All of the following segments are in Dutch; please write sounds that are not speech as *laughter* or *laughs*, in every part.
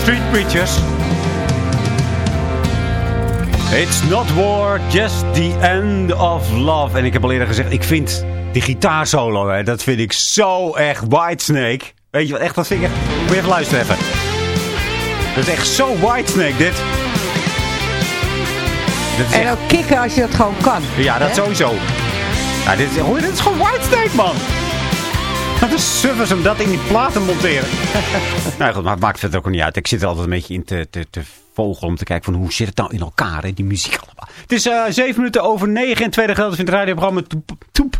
Street Preachers. It's not war, just the end of love. En ik heb al eerder gezegd, ik vind die gitaarsolo, hè, dat vind ik zo echt Whitesnake. Weet je wat, echt, dat vind ik echt... Moet je even luisteren even. Dat is echt zo Whitesnake, dit. En ook kicken als je dat gewoon kan. ja, dat Hè? sowieso. Ja, dit, is, hoor dit is gewoon Whitesnake, man. Wat een suffers om dat in die plaat te monteren. *laughs* nou goed, maar het maakt verder ook niet uit. Ik zit er altijd een beetje in te, te, te vogelen om te kijken van hoe zit het nou in elkaar, hè, die muziek allemaal. Het is eh, zeven minuten over negen en tweede gedeelte vindt het radioprogramma Toep, Toep,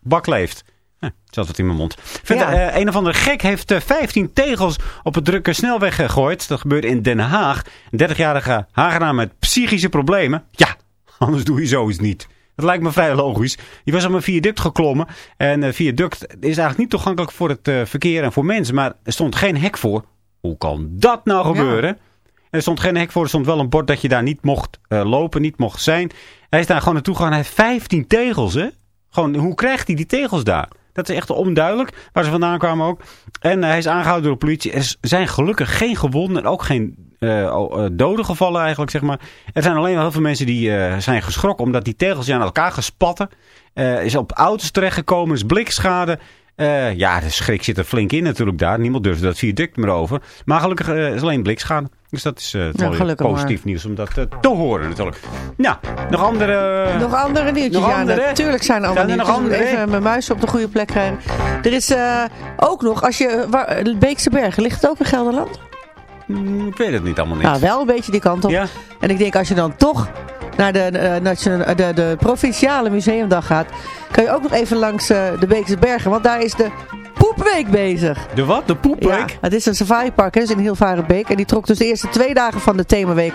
Bak leeft. Zat het in mijn mond. Verder, Ja. eh, een of andere gek heeft eh, 15 tegels op het drukke snelweg gegooid. Dat gebeurde in Den Haag. Een 30-jarige Hagenaar met psychische problemen. Ja, *laughs* anders doe je zoiets niet. Dat lijkt me vrij logisch. Die was op een viaduct geklommen. En een viaduct is eigenlijk niet toegankelijk voor het eh, verkeer en voor mensen. Maar er stond geen hek voor. Hoe kan dat nou gebeuren? Er stond geen hek voor. Er stond wel een bord dat je daar niet mocht eh, lopen, niet mocht zijn. Hij is daar gewoon naartoe gegaan. Hij heeft 15 tegels, hè? Gewoon, hoe krijgt hij die tegels daar? Dat is echt onduidelijk, waar ze vandaan kwamen ook. En eh, hij is aangehouden door de politie. Er zijn gelukkig geen gewonden en ook geen eh, eh, doden gevallen eigenlijk, zeg maar. Er zijn alleen wel heel veel mensen die zijn geschrokken... omdat die tegels aan elkaar gespatten. Eh, is op auto's terechtgekomen, is blikschade... Eh, ja, de schrik zit er flink in natuurlijk daar. Niemand durft dat viaduct meer over. Maar gelukkig eh, is alleen blikschade. Dus dat is weer gelukkig positief maar. nieuws om dat te horen natuurlijk. Nou, nog andere... Nog andere nieuwtjes? Nog ja, andere? natuurlijk zijn er andere Zijn er nog nieuwtjes. Andere? Even mijn muis op de goede plek krijgen. Er is ook nog, als je, waar, Beekse Bergen, ligt het ook in Gelderland? Hmm, ik weet het niet allemaal niet. Nou, wel een beetje die kant op. Ja? En ik denk, als je dan toch naar de, eh, nationa- de, de provinciale museumdag gaat, kan je ook nog even langs eh, de Beekse Bergen. Want daar is de Poepweek bezig. De wat? De Ja, poepweek? het is een safaripark, dus in Hilvarenbeek. En die trok dus de eerste twee dagen van de themaweek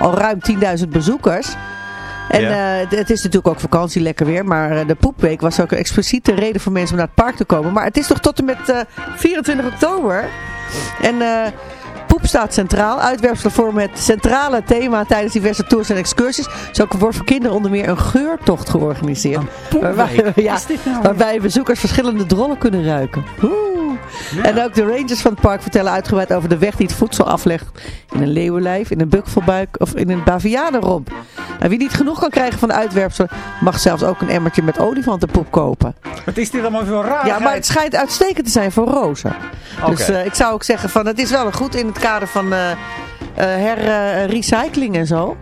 al ruim 10.000 bezoekers. En Ja. eh, het, is natuurlijk ook vakantie, lekker weer. Maar eh, de poepweek was ook een expliciete reden voor mensen om naar het park te komen. Maar het is toch tot en met eh, 24 oktober. En eh, staat centraal. Uitwerpselen vormen het centrale thema tijdens diverse tours en excursies. Zo wordt voor kinderen onder meer een geurtocht georganiseerd. Waarbij, ja, waarbij bezoekers verschillende drollen kunnen ruiken. Oeh. En ook de rangers van het park vertellen uitgebreid over de weg die het voedsel aflegt. In een leeuwenlijf, in een bukvelbuik of in een bavianenromp. En wie niet genoeg kan krijgen van de uitwerpselen, mag zelfs ook een emmertje met olifantenpoep kopen. Wat is dit allemaal voor raar? Ja, maar het schijnt uitstekend te zijn voor rozen. Dus eh, ik zou ook zeggen van het is wel een goed in het kader van eh eh, recycling en zo.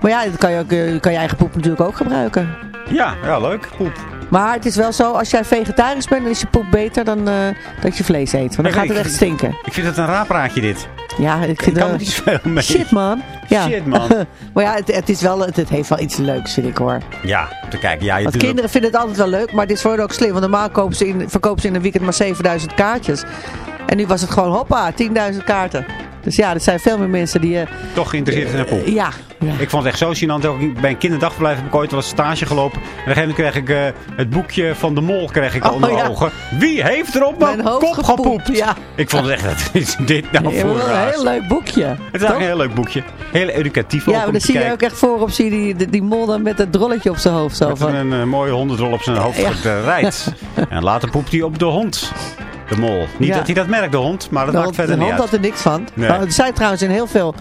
Maar ja, dat kan je, ook, je kan je eigen poep natuurlijk ook gebruiken. Ja, ja, leuk. Poep. Maar het is wel zo, als jij vegetarisch bent, dan is je poep beter dan eh, dat je vlees eet. Want dan Ik- gaat het ik- echt stinken. Ik vind het een raar praatje dit. Ja, ik Ik vind kan het... er niet zoveel mee. Shit, man. Ja. Shit, man. *laughs* maar ja, het, het, is wel, het, het heeft wel iets leuks, vind ik hoor. Ja, te kijken. Ja, je Want kinderen vinden het altijd wel leuk, maar dit is voor hen ook slim. Want normaal kopen ze in, verkopen ze in een weekend maar 7000 kaartjes. En nu was het gewoon, hoppa, 10.000 kaarten. Dus ja, er zijn veel meer mensen die... eh, toch geïnteresseerd in poep. ja, ja. Ik vond het echt zo gênant. Ook bij een kinderdagverblijf heb ik ooit wel stage gelopen. En op een gegeven moment kreeg ik eh, het boekje van de mol kreeg ik Oh, onder ja. ogen. Wie heeft er op mijn, kop gepoept, gepoept? ja. Ik vond het echt, *laughs* wat is dit nou voor een heel leuk boekje. Het is toch? een heel leuk boekje. Heel educatief ook Ja, maar dan zie je ook echt voorop zie je die, die, die mol dan met het drolletje op zijn hoofd. Zo Met van, een eh, mooie hondendrol op zijn hoofd Ja. rijdt. *laughs* en later poept hij op de hond. De mol. Niet Ja. dat hij dat merkt, de hond. Maar dat de maakt hond, verder de niet hond uit. had er niks van. Nee. Maar er zijn trouwens in heel veel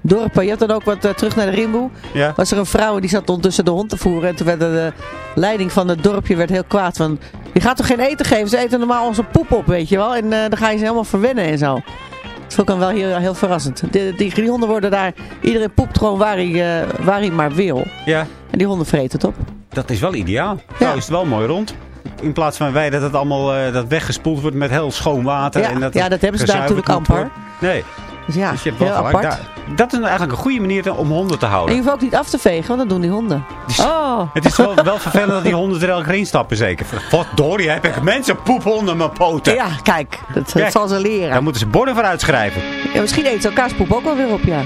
dorpen. Je hebt dan ook wat eh, terug naar de Rimboe. Ja? Was er een vrouw die zat ondertussen de hond te voeren. En toen werd de leiding van het dorpje werd heel kwaad. Van, je gaat toch geen eten geven? Ze eten normaal onze poep op, weet je wel. En eh, dan ga je ze helemaal verwennen en zo. Dat vond ik dan wel heel, heel verrassend. Die, die, die honden worden daar... Iedereen poept gewoon waar hij, eh, waar hij maar wil. ja, En die honden vreten het op. dat is wel ideaal. Nou is het wel mooi rond. In plaats van wij dat het allemaal eh, dat weggespoeld wordt met heel schoon water. Ja, en dat, ja, dat hebben ze daar natuurlijk amper. Nee, Dus ja, dus je hebt wel heel gelijk. apart. Daar- dat is eigenlijk een goede manier om honden te En houden. je hoeft ook niet af te vegen, want dat doen die honden. Dus- Oh, Het is wel, wel vervelend dat die honden er elke keer in stappen zeker. Wat Dory, heb ik mensen poephonden aan mijn poten. ja, kijk. Dat, zal ze leren. Daar moeten ze borden voor uitschrijven. Ja, misschien eet ze elkaars poep ook wel weer op, ja.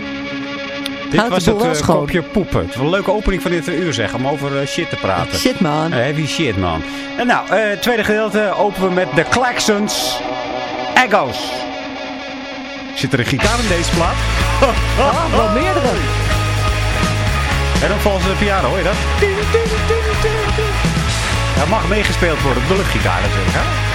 Dit was het eh, kopje poepen. Het was een leuke opening van dit uur zeg, om over eh, shit te praten. Shit, man. Eh, heavy shit, man. En nou, eh, het tweede gedeelte openen we met de Klaxons. Echoes. Zit er een gitaar in deze plaat? Oh, *laughs* wel meerdere. En dan valt ze de piano, hoor je dat? Ja, mag meegespeeld worden op de luchtgitaar natuurlijk, hè?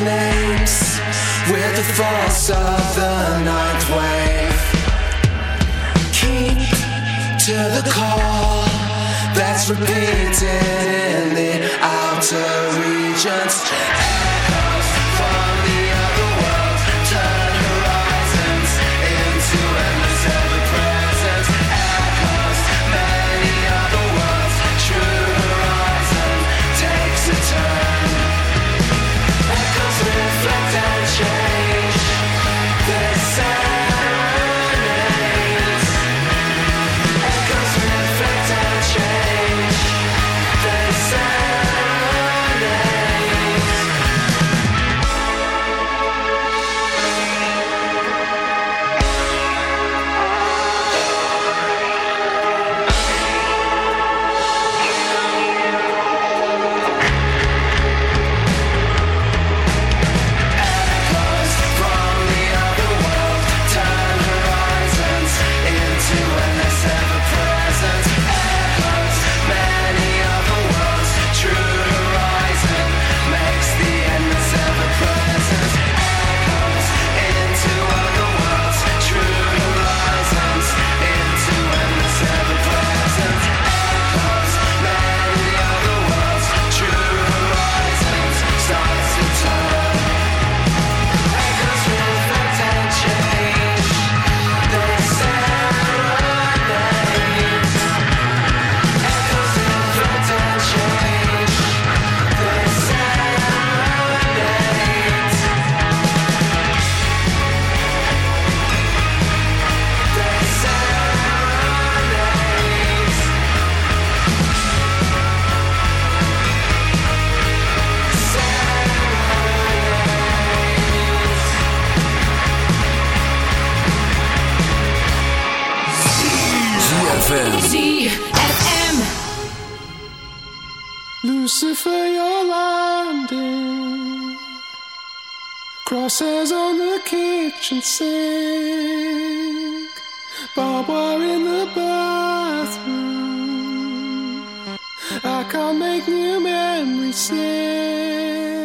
names with the force of the ninth wave. Keep to the call that's repeated in the outer regions. Crosses on the kitchen sink. Barbed wire in the bathroom. I can't make new memories since.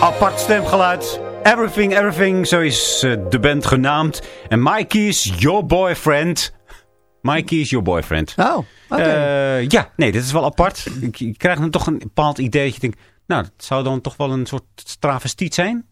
Apart stemgeluid. Everything, Everything, zo is eh, de band genaamd. En Mikey's Your Boyfriend. Mikey is Your Boyfriend. Oh, oké. Eh, ja, nee, dit is wel apart. Ik, ik krijg dan toch een bepaald idee. dat Je denkt, nou, het zou dan toch wel een soort travestiet zijn.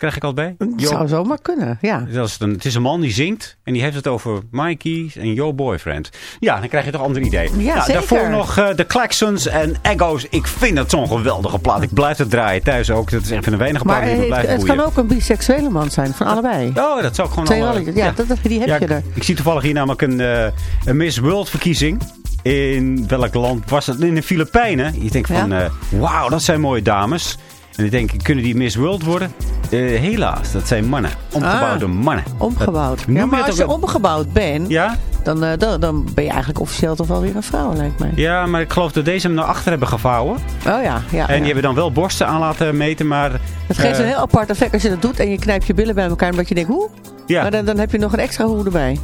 Krijg ik al bij. Het zou zomaar kunnen, ja. Dat is een, het is een man die zingt en die heeft het over Mikey en Your Boyfriend. Ja, dan krijg je toch een ander idee. Ja, nou. Daarvoor nog eh, de Klaxons en Eggo's. Ik vind het zo'n geweldige plaat. Ik blijf het draaien thuis ook. Dat is een van de weinige platen die me het, blijven het boeien. kan ook een biseksuele man zijn, van allebei. Oh, dat zou ik gewoon Twee al... eh, rolletjes. Ja, dat, die heb Ja, je ik, er. ik zie toevallig hier namelijk een, eh, een Miss World verkiezing. In welk land was het? In de Filipijnen. Je denkt van, Ja? eh, wauw, dat zijn mooie dames. En ik denk, kunnen die Miss World worden? Eh, helaas, dat zijn mannen. Omgebouwde mannen. Omgebouwd. Dat- Ja, maar als je omgebouwd bent, Ja? dan, eh, dan, dan ben je eigenlijk officieel toch wel weer een vrouw, lijkt mij. ja, maar ik geloof dat deze hem naar achter hebben gevouwen. Oh ja, ja. En ja. die hebben dan wel borsten aan laten meten, maar... Het geeft eh, een heel apart effect als je dat doet en je knijpt je billen bij elkaar omdat je denkt, hoe? Ja. Maar dan, dan heb je nog een extra hoe erbij.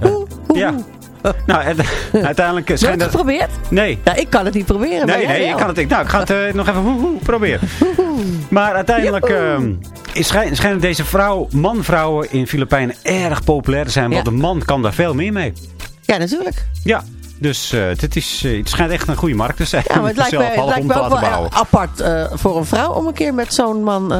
Hoe, hoe, Ja. hoe. *laughs* Nou, en, uiteindelijk Nooit schijnt dat... geprobeerd? Nee, Ja, ik kan het niet proberen. maar Nee, nee, ik kan het niet. Nou, ik ga het eh, nog even woe, woe, proberen. *laughs* Maar uiteindelijk ehm, is schijn- schijnen deze vrouw, man-vrouwen in Filipijnen erg populair te zijn. Want de man kan daar veel meer mee. Ja, natuurlijk. Ja, dus eh, het, is, eh, het schijnt echt een goede markt te zijn. Ja, maar het lijkt me, het lijkt me ook wel bouwen. apart voor een vrouw om een keer met zo'n man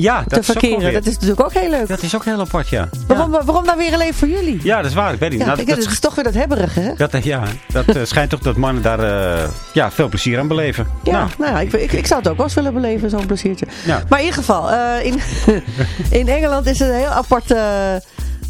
Ja, dat te verkeren. Dat is natuurlijk ook heel leuk. Dat is ook heel apart, ja. Waarom, waarom nou weer alleen voor jullie? Ja, dat is waar. Ik weet niet. Ja, Nou, ik, dat, het is toch weer dat hebberige, hè? dat, ja, dat eh, *laughs* schijnt toch dat mannen daar eh, ja, veel plezier aan beleven. Ja, Nou, nou, ja, ik, ik, ik zou het ook wel eens willen beleven, zo'n pleziertje. Ja. Maar in ieder geval, eh, in, *laughs* in Engeland is een heel aparte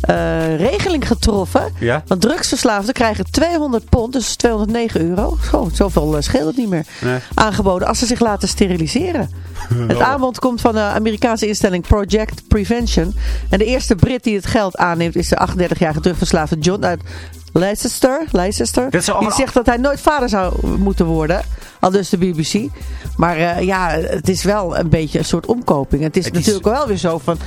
eh, regeling getroffen. Ja? Want drugsverslaafden krijgen 200 pond, dus 209 euro. Zo, zoveel eh, scheelt het niet meer. Nee. Aangeboden als ze zich laten steriliseren. *laughs* Het aanbod komt van de Amerikaanse instelling Project Prevention. En de eerste Brit die het geld aanneemt is de 38-jarige drugverslaafde John uit Leicester. Leicester die zegt dat hij nooit vader zou moeten worden. Al dus de BBC. Maar eh, ja, het is wel een beetje een soort omkoping. Het is Het is- natuurlijk wel weer zo van...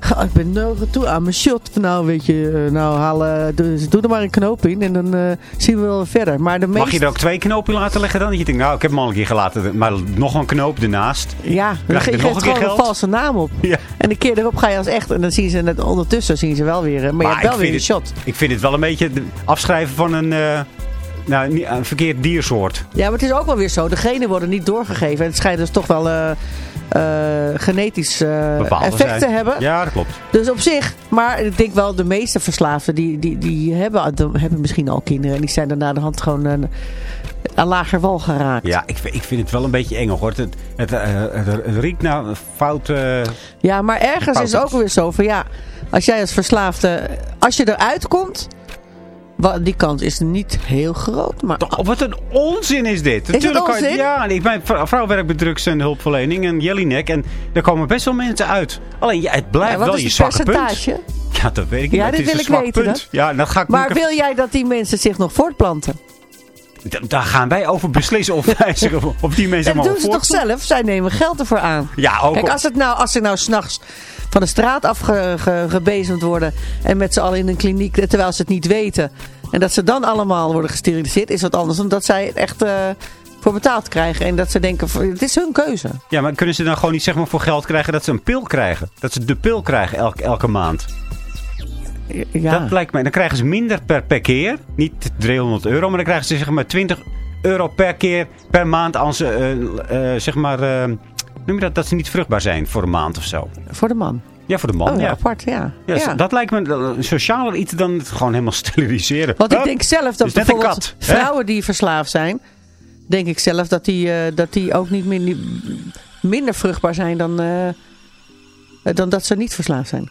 "Ga, Ik ben nou toe aan mijn shot. Nou, weet je, eh, nou halen, dus doe er maar een knoop in en dan eh, zien we wel verder. Maar de meeste... Mag je er ook twee knopen in laten leggen dan? Dat je denkt, nou, ik heb hem al een keer gelaten, maar nog een knoop ernaast. Ja, dan Krijg je nog een keer gewoon een valse naam op. Ja. En de keer erop ga je als echt. En dan zien ze het ondertussen zien ze wel weer. Maar, je hebt wel weer een het, shot. ik vind het wel een beetje afschrijven van een, eh, nou, een verkeerd diersoort. Ja, maar het is ook wel weer zo. De genen worden niet doorgegeven. En het schijnt dus toch wel genetisch eh, Bepaalde effect te zijn. hebben. Ja, dat klopt. Dus op zich. Maar ik denk wel de meeste verslaafden die, die, die hebben, hebben misschien al kinderen. En die zijn daarna de hand gewoon een, aan lager wal geraakt. Ja, ik, vind- ik vind het wel een beetje eng hoor. Het, het, eh, het, het riekt naar een fout... eh, Ja, maar ergens is het ook weer zo van ja, als jij als verslaafde, als je eruit komt, die kans is niet heel groot. Maar Toch, wat een onzin is dit. het Natuurlijk kan je- onzin? ja, ik, mijn vrou- vrouw werkt bij drugs en hulpverlening en Jellinek. En er komen best wel mensen uit. Alleen, ja, het blijft Ja, wel is je het zwakke punt. percentage? Ja, dat weet ik niet. Ja, dit het wil ik weten. Ja, dat ga ik Maar wil jij dat die mensen zich nog voortplanten? Da- Daar gaan wij over beslissen of, *laughs* wij zich, of die mensen Dat mogen doen ze toch zelf? Zij nemen geld ervoor aan. Ja, ook Kijk, al- als, het nou, als ze nou s'nachts van de straat afgebezemd worden en met z'n allen in een kliniek, terwijl ze het niet weten, en dat ze dan allemaal worden gesteriliseerd, is wat anders dan dat zij het echt eh, voor betaald krijgen. En dat ze denken, het is hun keuze. Ja, maar kunnen ze dan gewoon niet zeg maar, voor geld krijgen dat ze een pil krijgen? Dat ze de pil krijgen elke, elke maand. Ja. Dat lijkt mij. Dan krijgen ze minder per, per keer. Niet 300 euro, maar dan krijgen ze zeg maar 20 euro per keer per maand als ze, eh, eh, zeg maar, eh, noem je dat, dat ze niet vruchtbaar zijn voor een maand of zo. Voor de man. Ja, voor de man. Oh, ja, apart, ja. Ja, Ja. Dat lijkt me een socialer iets dan het gewoon helemaal *laughs* steriliseren. Want ik denk zelf dat bijvoorbeeld kat, vrouwen die verslaafd zijn, denk ik zelf dat die, dat die ook niet minder, minder vruchtbaar zijn dan, dan dat ze niet verslaafd zijn.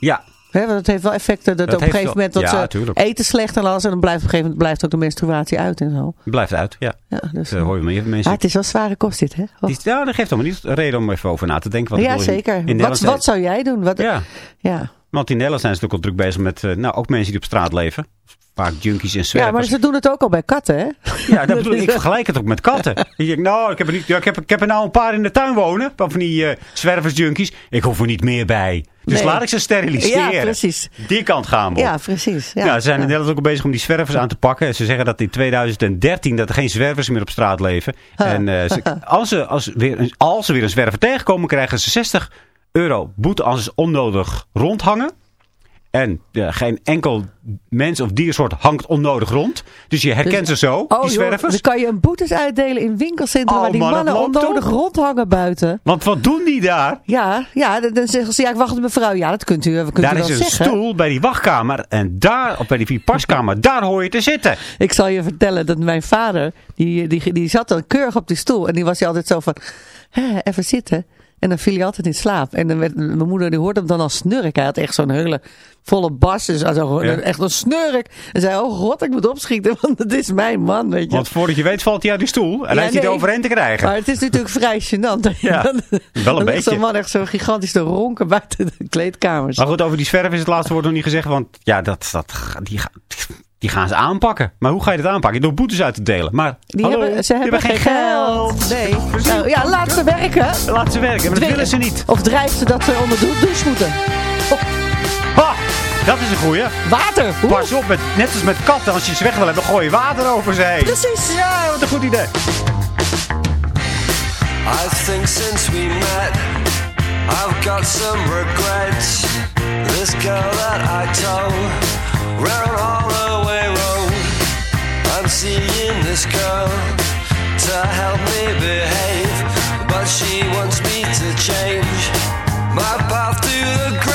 Ja, Hè, want het heeft wel effecten dat, Dat op een gegeven moment dat ja, ze tuurlijk. eten slecht en alles en dan blijft op een gegeven moment blijft ook de menstruatie uit en zo. blijft uit. Ja, Ja, dus, dat hoor je meer ah, mensen. het is wel zware kost dit, hè? Wat- Die- ja, dat geeft allemaal niet reden om even over na te denken. Wat ja, in- zeker. In wat, wat zou jij doen? Wat, Ja, ja. want in Nederland zijn ze natuurlijk al druk bezig met eh, nou, ook mensen die op straat leven. Vaak junkies en ja, zwervers. maar ze doen het ook al bij katten, hè? Ja, dat bedoel *laughs* ik. Ik vergelijk het ook met katten. *laughs* Denkt, nou, ik heb, er niet, ja, ik, heb, ik heb er nou een paar in de tuin wonen. Van die eh zwerversjunkies. Ik hoef er niet meer bij. Dus Nee. laat ik ze steriliseren. Ja, precies. Die kant gaan we. Ja, precies. Ja, Ja, ze zijn in ja. Nederland ook al bezig om die zwervers aan te pakken. Ze zeggen dat in 2013 dat er geen zwervers meer op straat leven. En eh, ze, *laughs* als, ze, als, weer, als ze weer een zwerver tegenkomen, krijgen ze 60 euro boete als ze onnodig rondhangen. En ja, geen enkel mens of diersoort hangt onnodig rond. Dus je herkent ze zo, Oh, die joh, zwervers. dan kan je een boetes uitdelen in winkelcentra Oh, waar die man, dat mannen onnodig rondhangen buiten. Want wat doen die daar? Ja, ja, dan- zeggen ze, ja, ik wacht op mevrouw. Ja, dat kunt u, kunt daar u wel is een zeggen. stoel bij die wachtkamer. En daar, of bij die paskamer, daar hoor je te zitten. Ik zal je vertellen dat mijn vader, die, die, die zat dan keurig op die stoel. En die was hij altijd zo van, even zitten. En dan viel hij altijd in slaap. En dan werd, mijn moeder die hoorde hem dan al snurken. Hij had echt zo'n hele volle bas. Dus hij zo, Ja. echt een snurk. En zei, oh god, ik moet opschieten. *laughs* Want het is mijn man, weet je. Want voordat je weet valt hij uit die stoel. En Ja, hij is niet nee. overeind te krijgen. Maar het is natuurlijk *laughs* vrij gênant. Ja, dan, *laughs* wel een beetje. zo'n man echt zo gigantisch te ronken buiten de kleedkamers. Maar goed, over die zwerven is het laatste woord nog niet gezegd. Want ja, dat, dat, die, die gaan ze aanpakken. Maar hoe ga je dat aanpakken? Door boetes uit te delen. Maar Die hallo, hebben, ze die hebben geen geld. Nee. Nou, ja, laat ze werken. Laat ze werken, maar dat willen ze niet. Of drijft ze dat ze onder de douche moeten. Ha, dat is een goeie. Water. Oeh. Pas op, met, net als met katten. Als je ze weg wil hebben, gooi je water over ze heen. Precies. Ja, wat een goed idee. I think since we met, I've got some regrets. This girl that I told ran all the way road. I'm seeing this girl to help me behave, but she wants me to change. my path to the grave.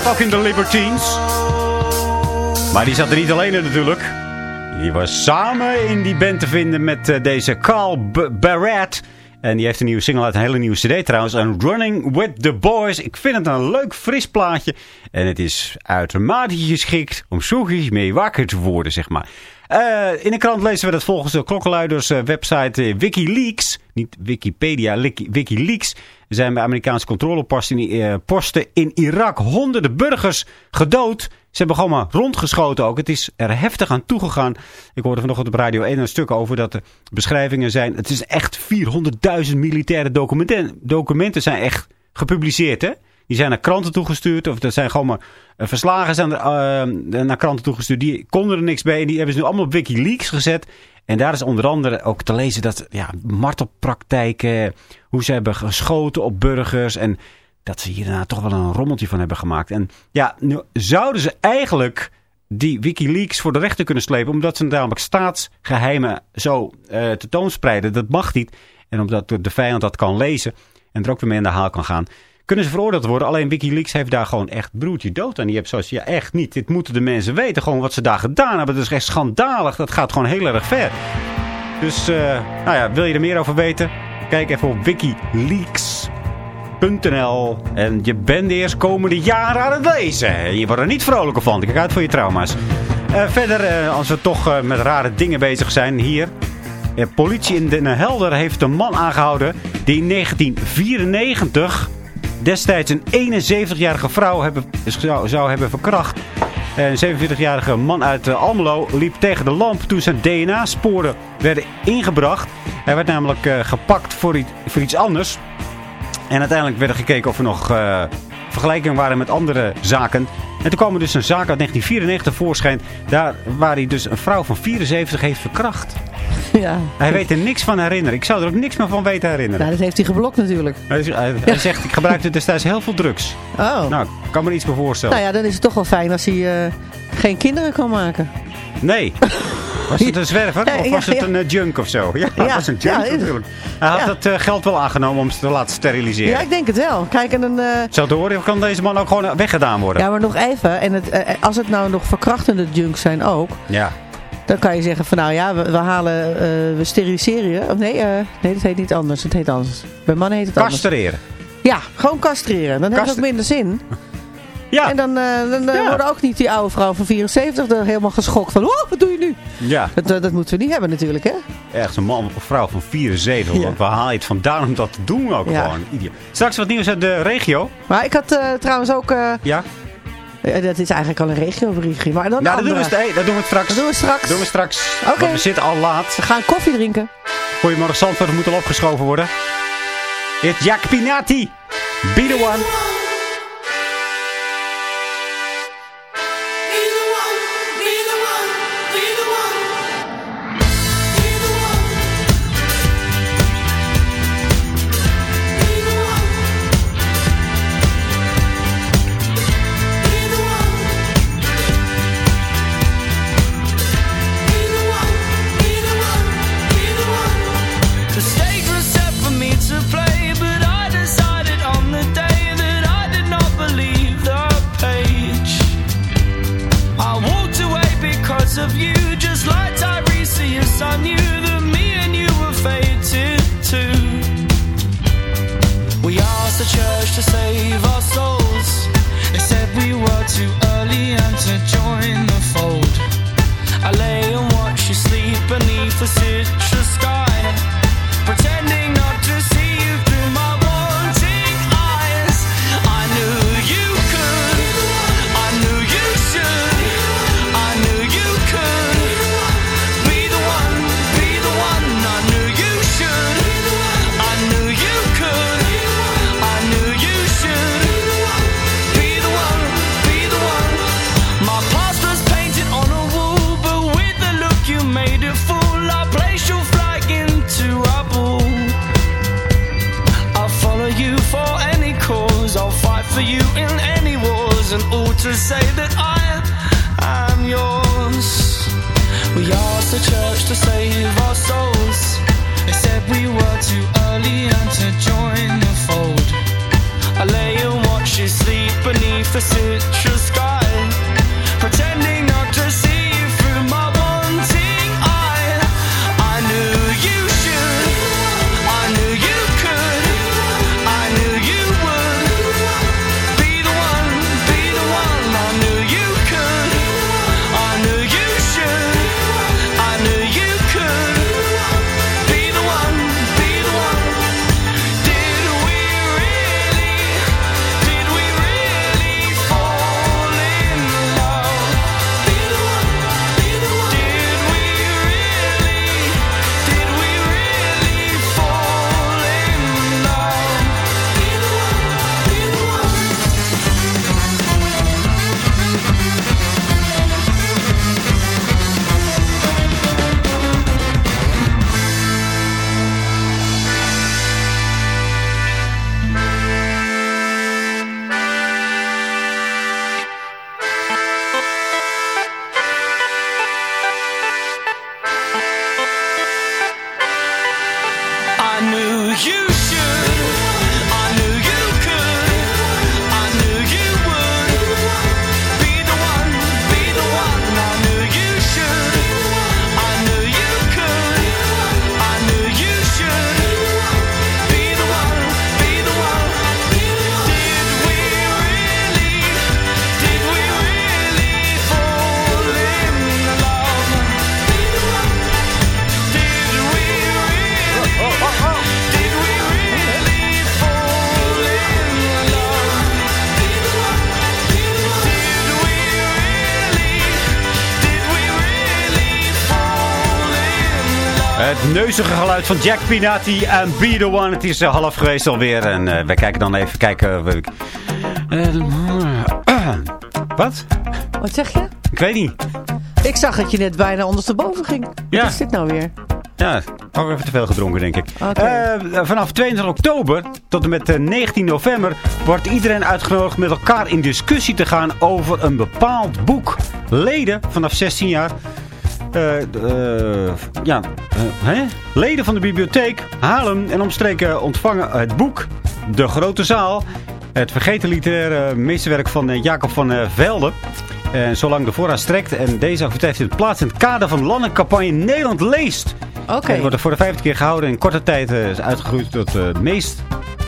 Zat ook in de Libertines. Maar die zat er niet alleen in natuurlijk. Die was samen in die band te vinden met eh, deze Carl Barrett. En die heeft een nieuwe single uit, een hele nieuwe cd trouwens. En Running With The Boys. Ik vind het een leuk, fris plaatje. En het is uitermate geschikt om zoekjes mee wakker te worden, zeg maar. Eh, in de krant lezen we dat volgens de klokkenluiders eh, website eh, Wikileaks, niet Wikipedia, Wikileaks, zijn bij Amerikaanse controleposten in, posten in Irak honderden burgers gedood. Ze hebben gewoon maar rondgeschoten ook. Het is er heftig aan toegegaan. Ik hoorde vanochtend op Radio 1 een stuk over dat er beschrijvingen zijn. Het is echt 400.000 militaire documenten, documenten zijn echt gepubliceerd, hè? Die zijn naar kranten toegestuurd. Of er zijn gewoon maar eh, verslagen zijn eh, naar kranten toegestuurd. Die konden er niks bij. En die hebben ze nu allemaal op Wikileaks gezet. En daar is onder andere ook te lezen dat ja, martelpraktijken. Hoe ze hebben geschoten op burgers. En dat ze hier daarna toch wel een rommeltje van hebben gemaakt. En ja, nu zouden ze eigenlijk die Wikileaks voor de rechter kunnen slepen. Omdat ze namelijk staatsgeheimen zo eh tentoonspreiden. Dat mag niet. En omdat de vijand dat kan lezen. En er ook weer mee aan de haal kan gaan. Kunnen ze veroordeeld worden. Alleen Wikileaks heeft daar gewoon echt broertje dood aan. Die hebt zoals, ja echt niet. Dit moeten de mensen weten. Gewoon wat ze daar gedaan hebben. Dat is echt schandalig. Dat gaat gewoon heel erg ver. Dus, eh, nou ja, wil je er meer over weten? Kijk even op En je bent eerst komende jaren aan het lezen. Je wordt er niet vrolijker van. Kijk uit voor je trauma's. Eh, verder, eh, als we toch eh, met rare dingen bezig zijn hier. De politie in Den Helder heeft een man aangehouden die in 1994 destijds een 71-jarige vrouw hebben, zou, zou hebben verkracht. Een 47-jarige man uit Almelo liep tegen de lamp toen zijn DNA-sporen werden ingebracht. Hij werd namelijk gepakt voor iets, voor iets anders. En uiteindelijk werd er gekeken of er nog eh, vergelijkingen waren met andere zaken. En toen kwam er dus een zaak uit 1994 voorschijn. Daar waar hij dus een vrouw van 74 heeft verkracht. Ja. Hij weet er niks van herinneren. Ik zou er ook niks meer van weten herinneren. Nou, dat heeft hij geblokt natuurlijk. Hij, hij- hij zegt, ik gebruikte destijds heel veel drugs. Oh. Nou, ik kan me er iets bij voorstellen. Nou ja, dan is het toch wel fijn als hij eh, geen kinderen kan maken. Nee. *laughs* Was het een zwerver? Ja, of ja, was het een eh, junk of zo? *laughs* Ja, het was een junk natuurlijk. Hij had ja. het eh, geld wel aangenomen om ze te laten steriliseren. Ja, ik denk het wel. Kijk, en dan... eh, Zo horen kan deze man ook gewoon weggedaan worden. ja, maar nog even. En het, eh, als het nou nog verkrachtende junks zijn ook... Ja. Dan kan je zeggen van nou ja, we, we halen, eh, we steriliseren je. Of nee, eh, nee, dat heet niet anders. Het heet anders. Bij mannen heet het anders. Castreren. Ja, gewoon castreren. Dan heeft het ook minder zin. *laughs* Ja. En dan, eh, dan eh, Ja. worden ook niet die oude vrouw van 74 er helemaal geschokt van, oh, wat doe je nu? ja. Dat, eh, dat moeten we niet hebben natuurlijk, hè? Echt een man of vrouw van 74. Ja. Want waar haal je het vandaan om dat te doen ook Ja. gewoon? Idioot. Straks wat nieuws uit de regio. Maar ik had trouwens ook, Ja. dat is eigenlijk al een regioberichtje, maar dan Nou, dat doen, we, hey, dat doen we straks. Dat doen we straks. doen we straks. Oké. Want we zitten al laat. We gaan koffie drinken. Goedemorgen Zandvoort, moet al opgeschoven worden. Dit Jack Pinati. Be the one. The church to save our souls. They said we were too early and to join the fold. I lay and watch you sleep beneath the citrus neuzige geluid van Jack Pinati en Be The One. Het is eh, half geweest alweer. En eh wij kijken dan even kijken. Eh, *clears throat* wat? Wat zeg je? Ik weet niet. Ik zag dat je net bijna ondersteboven ging. Ja. Wat is dit nou weer? Ja, ook even te veel gedronken, denk ik. Vanaf 22 oktober tot en met eh, 19 november wordt iedereen uitgenodigd met elkaar in discussie te gaan over een bepaald boek. Leden vanaf 16 jaar ja, eh, hè? leden van de bibliotheek Haarlem en omstreken ontvangen het boek De Grote Zaal. Het vergeten literaire meesterwerk van eh, Jacob van eh, Velde. En zolang de voorraad strekt en deze activiteit vindt plaats in het kader van de landencampagne Nederland leest. Oké. Het wordt er voor de vijfde keer gehouden en in korte tijd eh, is uitgegroeid tot de meest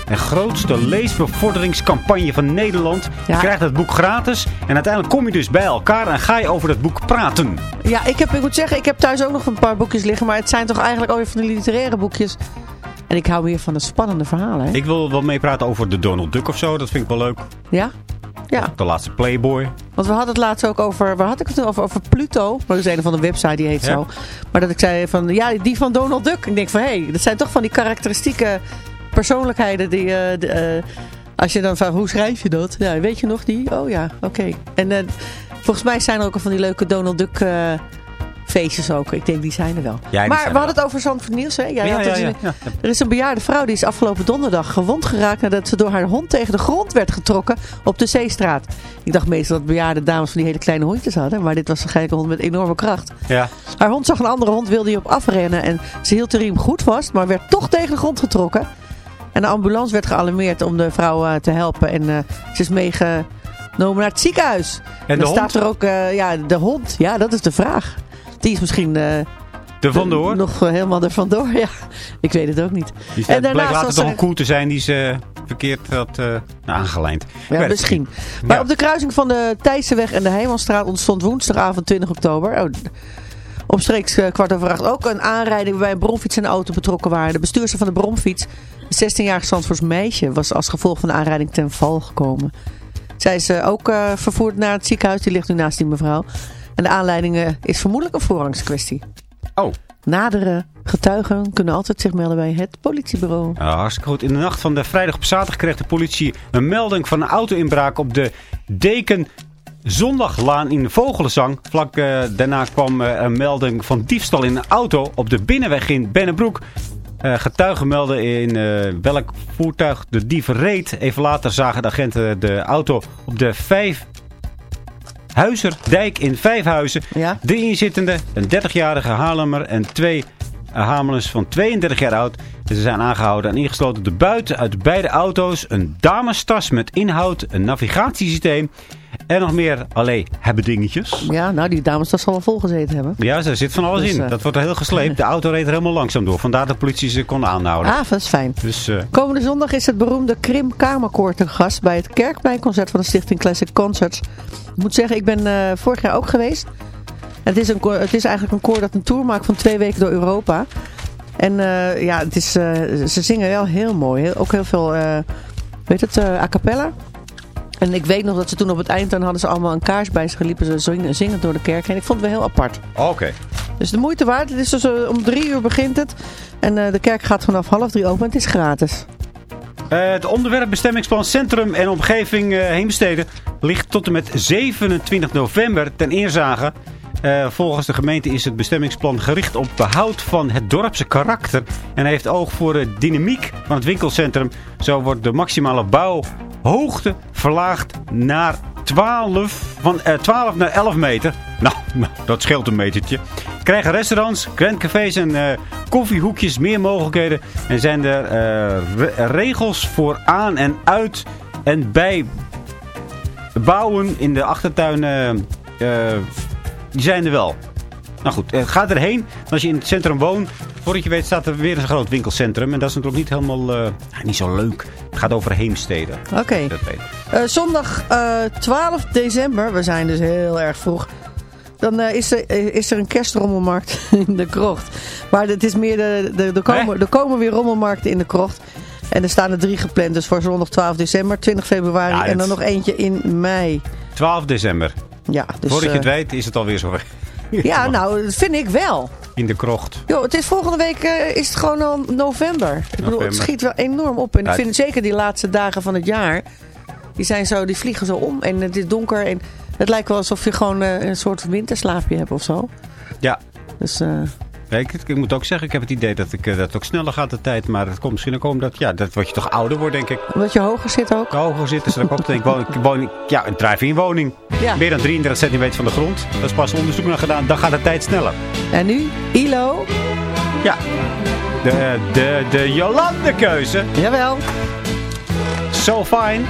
en grootste leesbevorderingscampagne van Nederland. Ja. Je krijgt het boek gratis en uiteindelijk kom je dus bij elkaar en ga je over dat boek praten. Ja, ik, heb, ik moet zeggen, ik heb thuis ook nog een paar boekjes liggen. Maar het zijn toch eigenlijk alweer van de literaire boekjes. En ik hou meer van de spannende verhalen. Hè? Ik wil wel meepraten over de Donald Duck of zo, dat vind ik wel leuk. Ja? Ja, De laatste Playboy. want we hadden het laatst ook over, waar had ik het over? Over Pluto. Dat is een van de website, die heet Ja. zo. Maar dat ik zei van, ja, die van Donald Duck. Ik denk van, hé, hey, dat zijn toch van die karakteristieke persoonlijkheden die... de, eh, als je dan vraagt, hoe schrijf je dat? Ja, weet je nog die? Oh ja, oké. En eh, volgens mij zijn er ook al van die leuke Donald Duck feestjes ook. Ik denk, die zijn er wel. Ja, maar we hadden het over Zandvoort Nieuws, hè? Jij Ja, had ja, ja. Er is een bejaarde vrouw die is afgelopen donderdag gewond geraakt nadat ze door haar hond tegen de grond werd getrokken op de Zeestraat. Ik dacht meestal dat bejaarde dames van die hele kleine hondjes hadden, maar dit was waarschijnlijk een hond met enorme kracht. Ja. Haar hond zag een andere hond, wilde die op afrennen en ze hield de riem goed vast, maar werd toch tegen de grond getrokken. En de ambulance werd gealarmeerd om de vrouw eh, te helpen en eh, ze is meegenomen naar het ziekenhuis. En de hond? staat er ook, eh, ja, de hond, ja, dat is de vraag. Die is misschien... De vandoor. nog helemaal er vandoor, ja. Ik weet het ook niet. Die staat, bleek later was toch er- een koe te zijn die ze verkeerd had eh, aangelijnd. Ik weet Ja, misschien. Maar Ja. op de kruising van de Thijssenweg en de Heimanstraat ontstond woensdagavond 20 oktober. Oh, omstreeks kwart over acht ook een aanrijding waarbij een bromfiets en een auto betrokken waren. De bestuurster van de bromfiets, een 16-jarig Zandvoorts meisje, was als gevolg van de aanrijding ten val gekomen. Zij is eh, ook eh, vervoerd naar het ziekenhuis, die ligt nu naast die mevrouw. En de aanleiding eh, is vermoedelijk een voorrangskwestie. Oh, Nadere getuigen kunnen altijd zich melden bij het politiebureau. Ja, hartstikke goed. In de nacht van de vrijdag op zaterdag kreeg de politie een melding van een auto-inbraak op de Deken Zondaglaan in Vogelenzang. Vlak daarna kwam een melding van diefstal in een auto op de binnenweg in Bennebroek. Eh, getuigen melden in eh, welk voertuig de dief reed. Even later zagen de agenten de auto op de vijf Huizerdijk in Vijfhuizen. Ja. Drie inzittenden, een 30-jarige Haarlemmer en twee Hamelers van 32 jaar oud. Ze zijn aangehouden en ingesloten de buiten uit beide auto's. Een damestas met inhoud, een navigatiesysteem en nog meer alleen hebben dingetjes. Ja, nou die dames dat zal wel volgezeten hebben. Ja, er zit van alles Dus, in. eh, Dat wordt er heel gesleept. De auto reed er helemaal langzaam door. Vandaar dat de politie ze kon aanhouden. Ah, dat is fijn. Dus eh, Komende zondag is het beroemde Krim Kamerkoor te gast bij het Kerkpleinconcert van de Stichting Classic Concerts. Ik moet zeggen, ik ben eh, vorig jaar ook geweest. Het is, een, het is eigenlijk een koor dat een tour maakt van twee weken door Europa. En ja, het is, ze zingen wel heel mooi. Heel- ook heel veel, weet het, a cappella. En ik weet nog dat ze toen op het eind, dan hadden ze allemaal een kaars bij zich. Liepen ze zingen, zingend door de kerk heen. Ik vond het wel heel apart. oké. Dus de moeite waard. Het is dus eh, om drie uur begint het. En eh, de kerk gaat vanaf half drie open. en Het is gratis. Eh, het onderwerp bestemmingsplan Centrum en Omgeving eh Heemstede ligt tot en met 27 november ten inzage. Eh, volgens de gemeente is het bestemmingsplan gericht op behoud van het dorpse karakter. En heeft oog voor de dynamiek van het winkelcentrum. Zo wordt de maximale bouwhoogte verlaagd naar 12, van, eh, 12 naar 11 meter. Nou, *laughs* dat scheelt een metertje. Krijgen restaurants, grandcafés en eh, koffiehoekjes meer mogelijkheden. En zijn er re- regels voor aan en uit en bij bouwen in de achtertuin. Die zijn er wel. Nou goed, eh, ga erheen. Als je in het centrum woont, voordat je weet staat er weer een groot winkelcentrum. En dat is natuurlijk niet helemaal, eh, ja, niet zo leuk. Het gaat over heemsteden. Oké. Dat weet ik. Eh, zondag eh, 12 december. We zijn dus heel erg vroeg. Dan is, er, is er een kerstrommelmarkt *laughs* in de krocht. Maar het is meer de, de, er, komen, er komen weer rommelmarkten in de krocht. En er staan er drie gepland. Dus voor zondag 12 december, 20 februari Ja, en dan nog eentje in mei. 12 december. Ja, dus, Voordat je het eh, weet is het alweer zover. *laughs* Ja, nou, dat vind ik wel. In de krocht. Joh, het is volgende week eh, is het gewoon al november. Ik bedoel, het schiet wel enorm op. En Ja, ik vind zeker die laatste dagen van het jaar, die, zijn zo, die vliegen zo om. En het is donker en het lijkt wel alsof je gewoon eh, een soort winterslaapje hebt of zo. Ja, Dus, ik, ik moet ook zeggen, ik heb het idee dat, ik, eh, dat het ook sneller gaat de tijd. Maar het komt misschien ook omdat ja, dat word je toch ouder wordt, denk ik. Omdat je hoger zit ook. Hoger zitten, zodat ik ook denk, woon, ik woon, ja, een drive-in woning. Ja. Meer dan 33 centimeter van de grond. Daar is pas onderzoek naar gedaan. Dan gaat de tijd sneller. En nu, ILO. Ja. De, de, de Jolande-keuze. Jawel. So fine.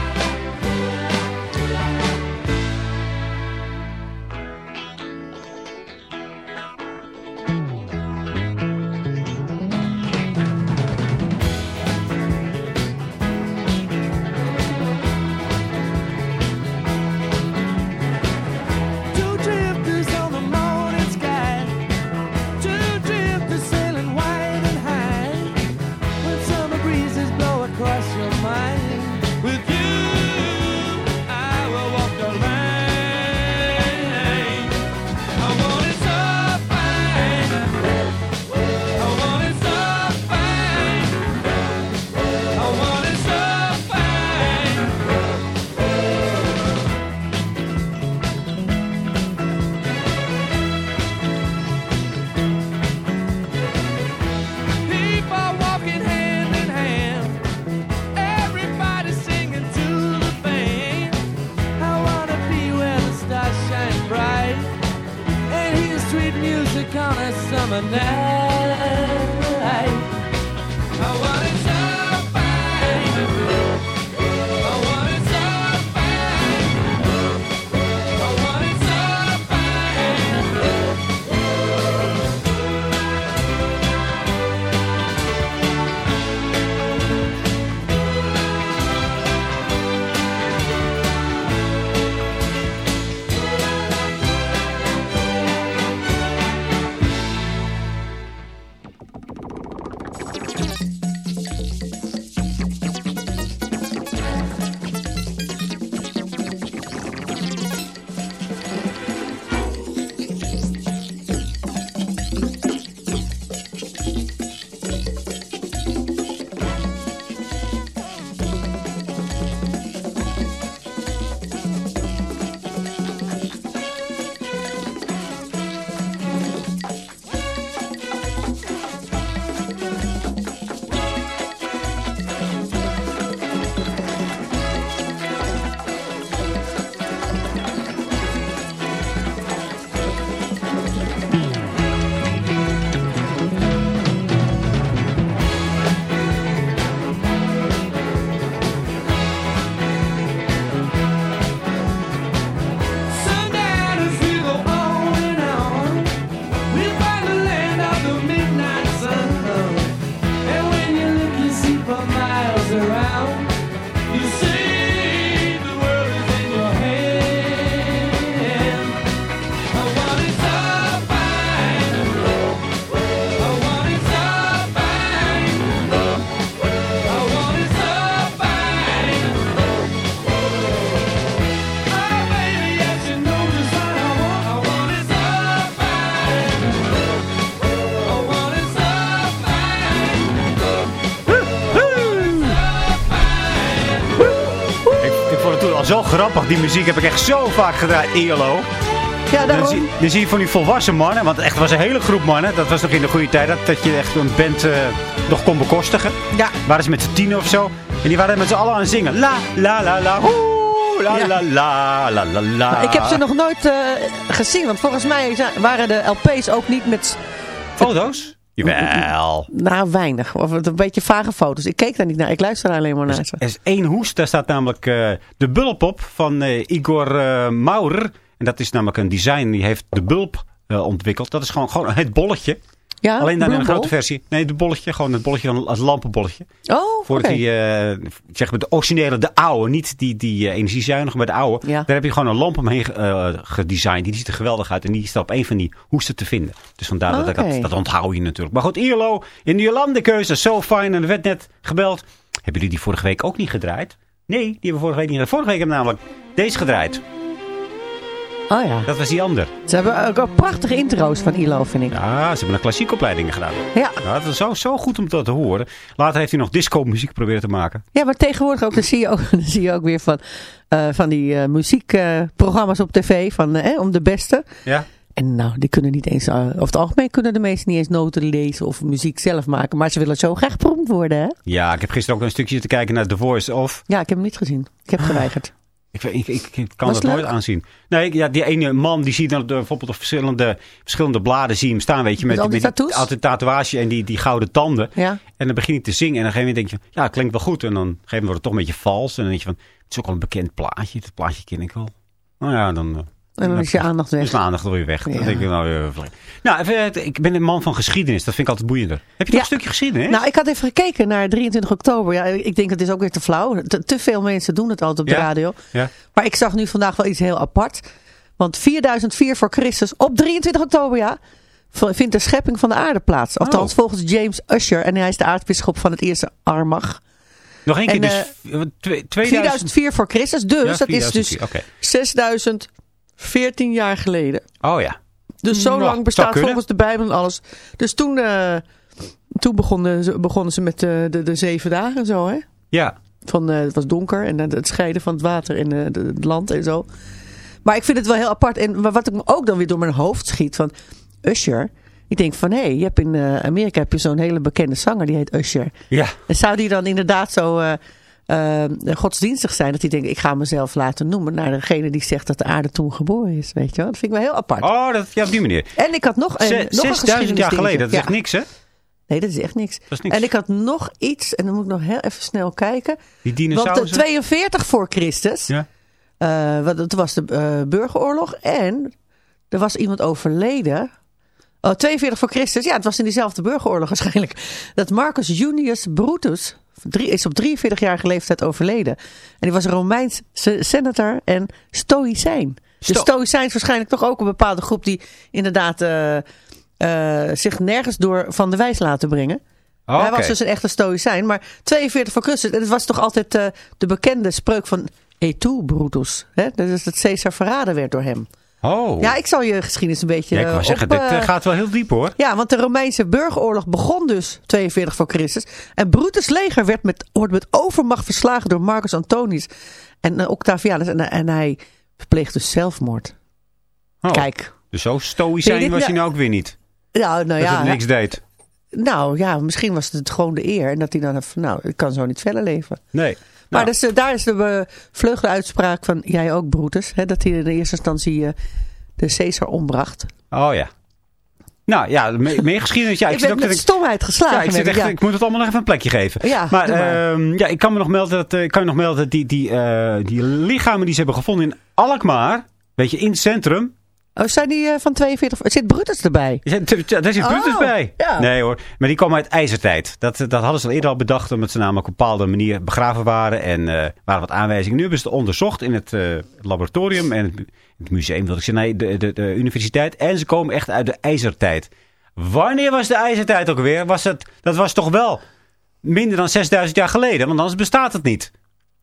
Grappig. Die muziek heb ik echt zo vaak gedraaid. ELO. Ja, Dan daarom. zie, dan zie je van die volwassen mannen. Want echt was een hele groep mannen. Dat was nog in de goede tijd. Dat, dat je echt een band eh, nog kon bekostigen. Ja. Waren ze met z'n tien of zo. En die waren met z'n allen aan het zingen. La, la, la, la. Oeh, la, Ja. la, la, la, la, la. Ik heb ze nog nooit eh, gezien, want volgens mij waren de LP's ook niet met... Foto's? Jawel. Nou, weinig. Of een beetje vage foto's. Ik keek daar niet naar. Ik luisterde alleen maar naar ze. Er is één hoes. Daar staat namelijk eh, de bulp op van eh, Igor eh, Maurer. En dat is namelijk een design. Die heeft de bulp ontwikkeld. Dat is gewoon, gewoon het bolletje. Ja, Alleen dan in een grote versie. Nee, het bolletje. Gewoon het bolletje dan als lampenbolletje. Oh, oké. die, eh, zeg maar de originele, de oude, niet die, die eh, energiezuinige, maar de oude. Ja. Daar heb je gewoon een lamp omheen eh, gedesigned. Die ziet er geweldig uit. En die is op een van die hoesten te vinden. Dus vandaar dat dat, dat onthoud je natuurlijk. Maar goed, ILO in de Jolandekeuze. Zo fijn. En er werd net gebeld. Hebben jullie die vorige week ook niet gedraaid? Nee, die hebben we vorige week niet gedraaid. Vorige week hebben we namelijk deze gedraaid. Oh ja. Dat was die ander. Ze hebben ook, ook prachtige intro's van ILO, vind ik. Ja, ze hebben een klassieke opleiding gedaan. Ja. Ja, dat is zo, zo goed om dat te horen. Later heeft hij nog disco muziek proberen te maken. Ja, maar tegenwoordig ook, dan zie je ook, dan zie je ook weer van, eh, van die eh, muziekprogramma's op tv, van, eh, om de beste. Ja? En nou, die kunnen niet eens, over het algemeen kunnen de meesten niet eens noten lezen of muziek zelf maken. Maar ze willen zo graag beroemd worden, hè? Ja, ik heb gisteren ook een stukje te kijken naar The Voice of... Ja, ik heb hem niet gezien. Ik heb geweigerd. Ik, ik, ik, ik kan Was dat het nooit aanzien. Nee, ik- ja, die ene man, die zie je dan bijvoorbeeld op verschillende, verschillende bladen zie je hem staan, weet je. Met al die tatoeage en die, die gouden tanden. Ja. En dan begin je te zingen en op een gegeven moment denk je ja, het klinkt wel goed. En dan op een gegeven moment wordt het toch een beetje vals. En dan denk je van, het is ook wel een bekend plaatje. Dat plaatje ken ik wel. Nou ja, dan... En dan is je aandacht weg. Is mijn aandacht weer weg. Dan denk ik, nou, eh, weer. nou even, eh, ik ben een man van geschiedenis. Dat vind ik altijd boeiender. Heb je toch een stukje geschiedenis? Nou, ik had even gekeken naar 23 oktober. Ja, ik denk dat is ook weer te flauw. Te, veel mensen doen het altijd op de ja. radio. Maar ik zag nu vandaag wel iets heel apart. Want 4004 voor Christus op 23 oktober, ja, vindt de schepping van de aarde plaats. Althans, oh. volgens James Usher. En hij is de aartsbisschop van het eerste Armagh. Nog één keer, dus eh, uh, 4004 voor Christus. Dus dat is dus 6000... 14 jaar geleden. Oh ja. Dus zo nou, lang bestaat volgens de Bijbel en alles. Dus toen, eh, toen begonnen, ze, begonnen ze met de, de, de zeven dagen en zo, hè? Ja. Van, eh, het was donker en het scheiden van het water en het land en zo. Maar ik vind het wel heel apart. En wat ik ook dan weer door mijn hoofd schiet van Usher. Ik denk van, hé, hey, je hebt in Amerika heb je zo'n hele bekende zanger, die heet Usher. Ja. En zou die dan inderdaad zo eh, godsdienstig zijn? Dat hij denkt, ik ga mezelf laten noemen naar degene die zegt dat de aarde toen geboren is. Weet je wel? Dat vind ik wel heel apart. Oh, dat, ja, op die manier. En ik had nog, een, nog een 6000 jaar geleden, dat is Ja. echt niks, hè? Nee, dat is echt niks. Dat is niks. En ik had nog iets, en dan moet ik nog heel even snel kijken. Die Want de dinosaurussen. 42 voor Christus, Ja. eh, wat, het was de eh, burgeroorlog en er was iemand overleden. Oh, 42 voor Christus, ja, het was in diezelfde burgeroorlog waarschijnlijk. Dat Marcus Junius Brutus drie, is op 43-jarige leeftijd overleden. En die was Romeins se- senator en stoïcijn. De Sto- stoïcijns waarschijnlijk toch ook een bepaalde groep die inderdaad eh, eh, zich nergens door van de wijs laten brengen. Oh, Hij was dus een echte stoïcijn. Maar 42 voor Christus. En het was toch altijd eh, de bekende spreuk van Et tu, Brutus. Hè? Dus dat Caesar verraden werd door hem. Oh. Ja, ik zal je geschiedenis een beetje Ja, ik wou eh, zeggen, op, dit eh, eh, gaat wel heel diep, hoor. Ja, want de Romeinse burgeroorlog begon dus 42 voor Christus. En Brutus' leger werd met, wordt met overmacht verslagen door Marcus Antonius en Octavianus. En, en hij pleegde dus zelfmoord. Oh. Kijk. Dus zo stoïcijn Nee, was hij ja. nou ook weer niet. Nou, nou Dat ja, het niks deed. nou ja, misschien was het gewoon de eer. En dat hij dan van, nou, ik kan zo niet verder leven. Nee. Maar Nou, dus, eh, daar is de uh, vleugelde uitspraak van jij ook, Brutus. Hè, dat hij in de eerste instantie eh, de Caesar ombracht. Oh ja. Nou ja, me- meer geschiedenis. Ja, *laughs* ik ik, ben ook met stomheid geslagen. ja, ik, zit ben echt, ja. ik moet het allemaal nog even een plekje geven. Ja, maar, ehm, ja, ik kan me nog melden dat, eh, ik kan je nog melden dat die, die, eh, die lichamen die ze hebben gevonden in Alkmaar, weet je, in het centrum, Oh, zijn die eh, van 42? Zit Brutus erbij? Daar zit- zit Oh, Brutus bij. ja. Nee hoor, maar die komen uit ijzertijd. Dat, dat hadden ze al eerder al bedacht, omdat ze namelijk op een bepaalde manier begraven waren. En eh waren wat aanwijzingen. Nu hebben ze het onderzocht in het eh, laboratorium en het, het museum, wil ik zeggen. Nee, de, de, de universiteit. En ze komen echt uit de ijzertijd. Wanneer was de ijzertijd ook weer? Was het, dat was toch wel minder dan 6000 jaar geleden, want anders bestaat het niet.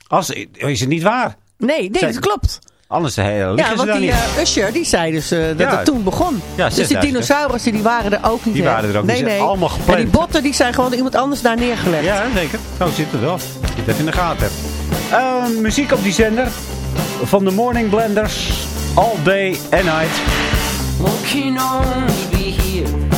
Als, is het niet waar? Nee, nee, dat klopt. Anders liggen Ja, ze want daar die niet. eh, Usher, die zei dus eh, dat Ja. het toen begon. Ja, dus die 6000, hè? dinosaurussen, die waren er ook niet. Die waren er ook niet. nee, Die zijn nee. allemaal En gepland. die botten, die zijn gewoon door iemand anders daar neergelegd. Ja, zeker. Zo zit het wel. Dat je het even in de gaten hebt. Eh, muziek op die zender. Van de Morning Blenders. All day and night. What can only be here?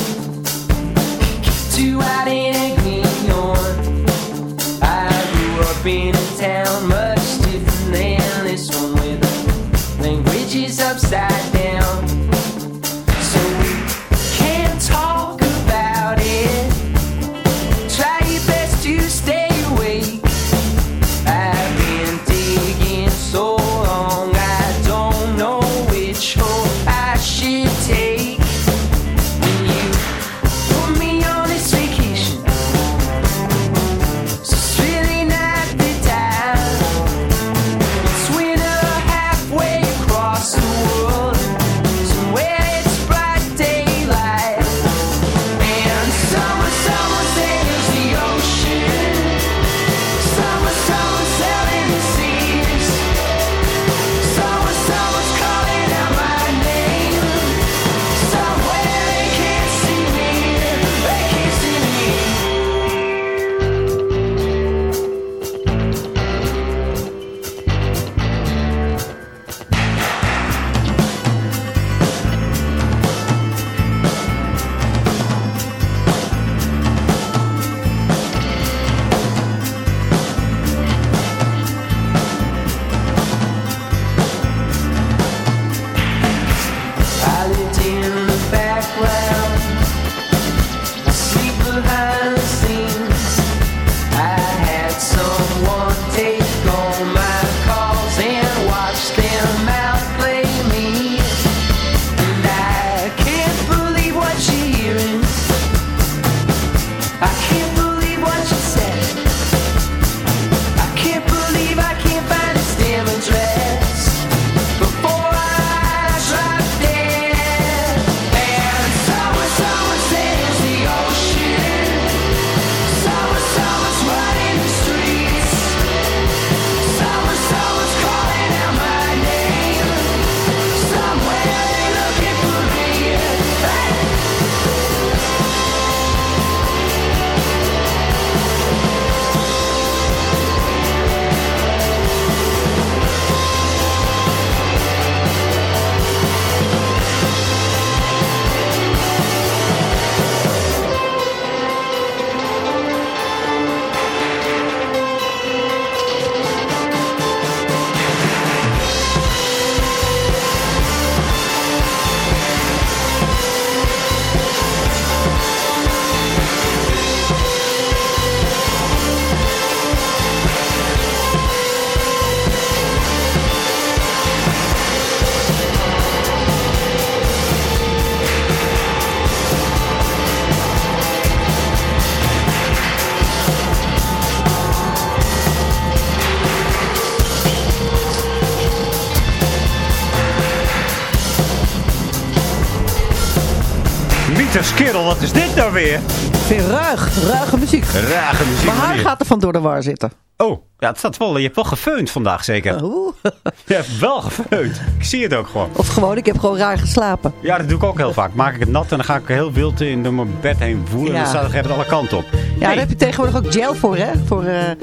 Ruige muziek. Rage muziek. Mijn haar gaat er van door de war zitten. Oh, ja, het staat wel. Je hebt wel gefeund vandaag, zeker. Oeh. *laughs* Je hebt wel gefeund. Ik zie het ook gewoon. Of gewoon, ik heb gewoon raar geslapen. Ja, dat doe ik ook heel vaak. Maak ik het nat en dan ga ik heel wild in door mijn bed heen voelen. En Ja. dan staat het alle kanten op. Ja, daar heb je tegenwoordig ook gel voor, hè? Voor eh, eh,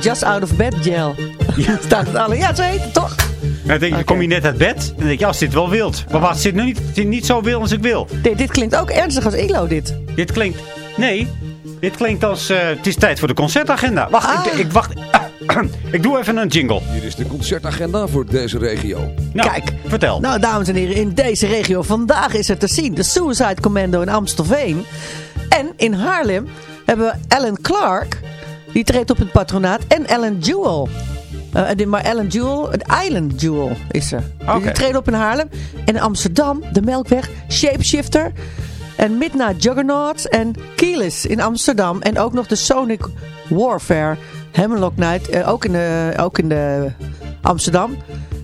Just Out of Bed gel. *laughs* Staat het alle. Ja, zo heet het toch? dan denk je, kom je net uit bed. En dan denk je, ja, zit wel wild. Maar wat, zit nu niet, zit niet zo wild als ik wil. Dit, dit klinkt ook ernstig als Ilo, dit. Dit klinkt... Nee, dit klinkt als... eh, het is tijd voor de concertagenda. Wacht, Ah. ik, ik wacht. *clears throat* ik doe even een jingle. Hier is de concertagenda voor deze regio. Nou, Kijk. vertel. Nou, dames en heren, in deze regio vandaag is er te zien de Suicide Commando in Amstelveen. En in Haarlem hebben we Alan Clark, die treedt op het patronaat. En Alan Jewel. Eh, die- maar Alan Jewel, het Island Jewel is er. Die- treden op in Haarlem. En in Amsterdam, de Melkweg, Shapeshifter. En Midnight Juggernauts en Keyless in Amsterdam. En ook nog de Sonic Warfare Hemlock Night, eh, ook, in de, ook in de Amsterdam.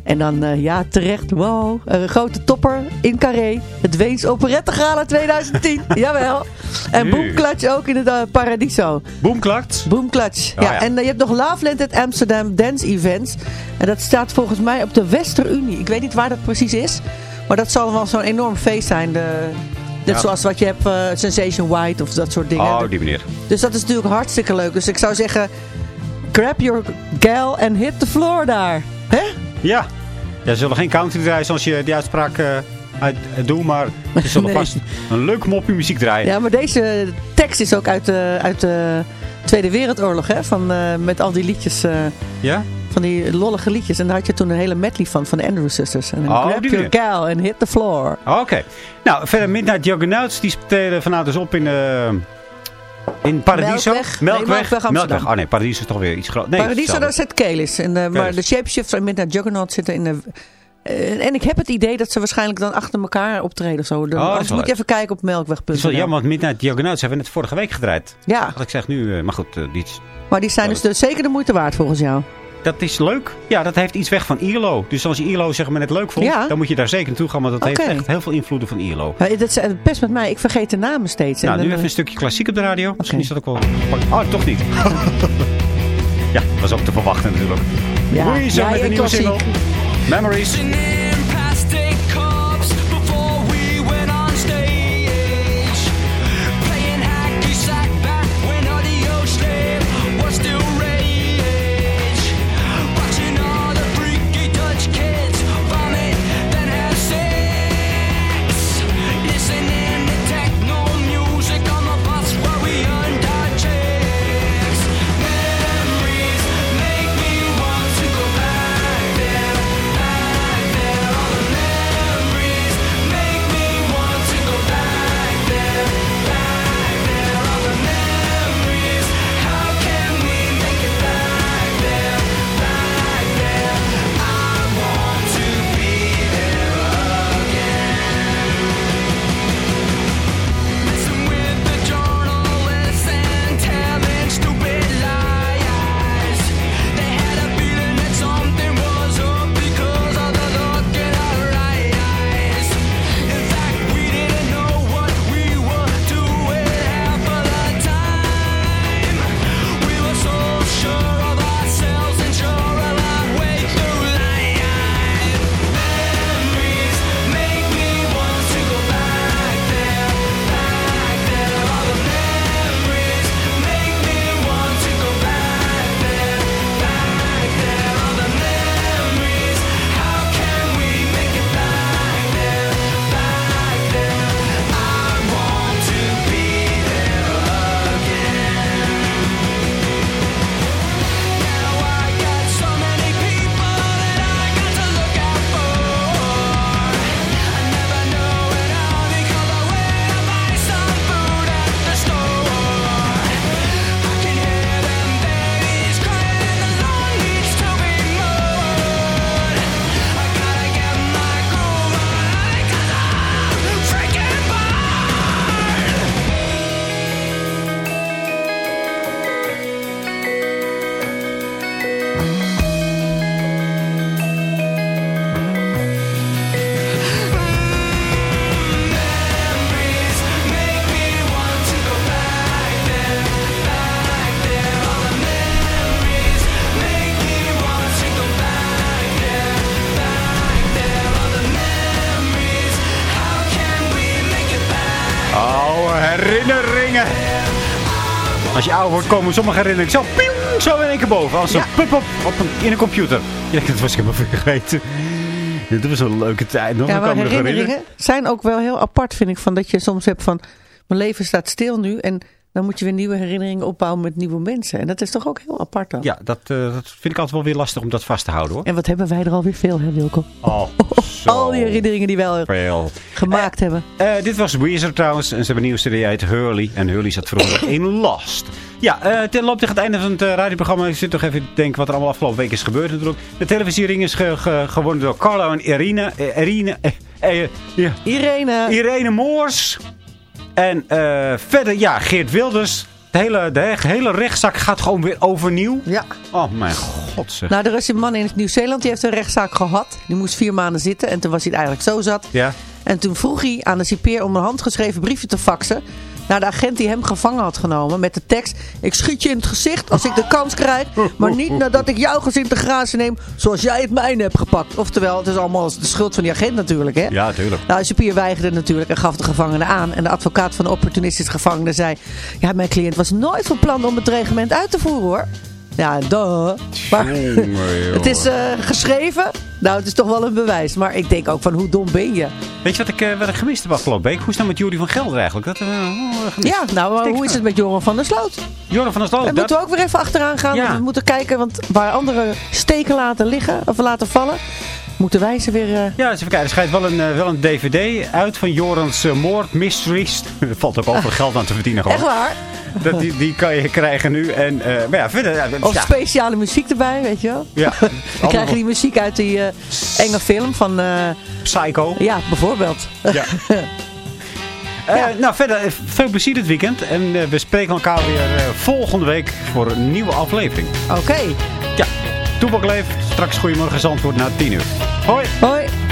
En dan, eh, ja, terecht, wow, een grote topper in Carré. Het Weens Operette Gala 2010, *laughs* jawel. En. Boomklatsch ook in het eh, Paradiso. Boomklakt. Boomklatsch. Oh, ja, ja. en je hebt nog Loveland at Amsterdam Dance Events. En dat staat volgens mij op de Westerunie. Ik weet niet waar dat precies is. Maar dat zal wel zo'n enorm feest zijn. De, net Ja. zoals wat je hebt, eh, Sensation White of dat soort dingen. Oh, die meneer. Dus dat is natuurlijk hartstikke leuk. Dus ik zou zeggen, grab your gal and hit the floor daar. Hè? Ja. Ja, ze zullen geen country draaien zoals je die uitspraak eh uit, eh, doet, maar ze zullen *laughs* Nee. vast een leuk mopje muziek draaien. Ja, maar deze tekst is ook uit de, uit de Tweede Wereldoorlog, hè? Van, met al die liedjes, Ja? Van die lollige liedjes. En daar had je toen een hele medley van, van de Andrews Sisters. En Oh, grab your gal and hit the floor. Oké. Nou, verder Midnight Juggernauts, die spelen vanavond dus op in, eh in Paradiso. Melkweg. Nee, Melkweg, Amsterdam. Oh nee, Paradiso is toch weer iets groot. Nee, Paradiso, daar zit Kelis. En, eh, maar de Shapeshifter en Midnight Juggernaut zitten in de... eh, en ik heb het idee dat ze waarschijnlijk dan achter elkaar optreden of zo. Dan, Oh, moet je even kijken op melkweg.nl. Het is wel jammer, want Midnight Juggernauts hebben we net vorige week gedraaid. Ja, Wat ik zeg nu, maar goed, die is- maar die zijn dus de- zeker de moeite waard volgens jou. Dat is leuk. Ja, dat heeft iets weg van ILO. Dus als je ILO zeg maar net leuk vond, Ja. dan moet je daar zeker naartoe gaan. Want dat heeft echt heel veel invloeden van ILO. Ja, dat is best met mij. Ik vergeet de namen steeds. En Nou, nu even een stukje klassiek op de radio. Misschien is dat ook wel... Oh, toch niet. *laughs* ja, was ook te verwachten natuurlijk. ja, Louise ja, met een nieuwe klassiek. single. Memories. Je ouder wordt, komen sommige herinneringen zo, pieuw, zo in één keer boven. Als een Ja. pup op, op een, in een computer. Ja, dat was ik helemaal vergeten. Dat was een leuke tijd. Nog Ja, maar er herinneringen zijn ook wel heel apart, vind ik. Van dat je soms hebt van, mijn leven staat stil nu. En dan moet je weer nieuwe herinneringen opbouwen met nieuwe mensen. En dat is toch ook heel apart dan. Ja, dat, eh, dat vind ik altijd wel weer lastig om dat vast te houden hoor. En wat hebben wij er alweer veel, hè Wilco? Oh, *laughs* Al die herinneringen die we al gemaakt hebben. Eh, dit was Weezer trouwens. En ze hebben een nieuwe serie uit Hurley. En Hurley zat vroeger *coughs* in Lost. Ja, eh het loopt tegen het einde van het eh, radioprogramma. Ik zit toch even te denken wat er allemaal afgelopen week is gebeurd natuurlijk. De televisiering is ge- ge- gewonnen door Carlo en Irina. eh, Irine, eh, eh, ja, Irene. Irene Moors. En eh, verder, ja, Geert Wilders. De hele, de he- hele rechtszaak gaat gewoon weer overnieuw. Ja. Oh mijn god zeg. Nou, er is een man in Nieuw-Zeeland, die heeft een rechtszaak gehad. Die moest vier maanden zitten en toen was hij het eigenlijk zo zat. Ja. En toen vroeg hij aan de cipeer om een handgeschreven briefje te faxen. Naar de agent die hem gevangen had genomen. Met de tekst. Ik schiet je in het gezicht als ik de kans krijg. Maar niet nadat ik jouw gezin te grazen neem. Zoals jij het mijne hebt gepakt. Oftewel, het is allemaal de schuld van die agent natuurlijk. Hè? Ja, tuurlijk. Nou, de cipier weigerde natuurlijk en gaf de gevangene aan. En de advocaat van de opportunistische gevangene zei... Ja, mijn cliënt was nooit van plan om het reglement uit te voeren hoor. Ja, duh. Maar *laughs* het is eh, geschreven. Nou, het is toch wel een bewijs. Maar ik denk ook van hoe dom ben je? Weet je wat ik, eh, wat ik gemist heb afgelopen week? Hoe is het nou met Jury van Gelder eigenlijk? Dat, eh, oh. Ja, nou, maar hoe is het met Joran van der Sloot? Joran van der Sloot. Daar dat- moeten we ook weer even achteraan gaan. Ja. We moeten kijken, want waar anderen steken laten liggen of laten vallen... moeten wij ze weer... eh, Ja, eens even kijken. Er schijnt wel een, eh, wel een dvd uit van Jorans eh, moord mysteries. *laughs* Er valt ook over geld aan te verdienen gewoon. Echt waar? Dat, die, die kan je krijgen nu. En, maar ja, verder... Ja, Of ja, speciale muziek erbij, weet je wel? ja, *laughs* Dan krijg je die muziek uit die enge film van... Psycho. ja, bijvoorbeeld. Ja. *laughs* Nou, verder veel plezier dit weekend. En we spreken elkaar weer volgende week voor een nieuwe aflevering. Oké. Ja, Toepak leeft. Straks Goedemorgen Zandvoort na 10 uur. Hoi! Hoi.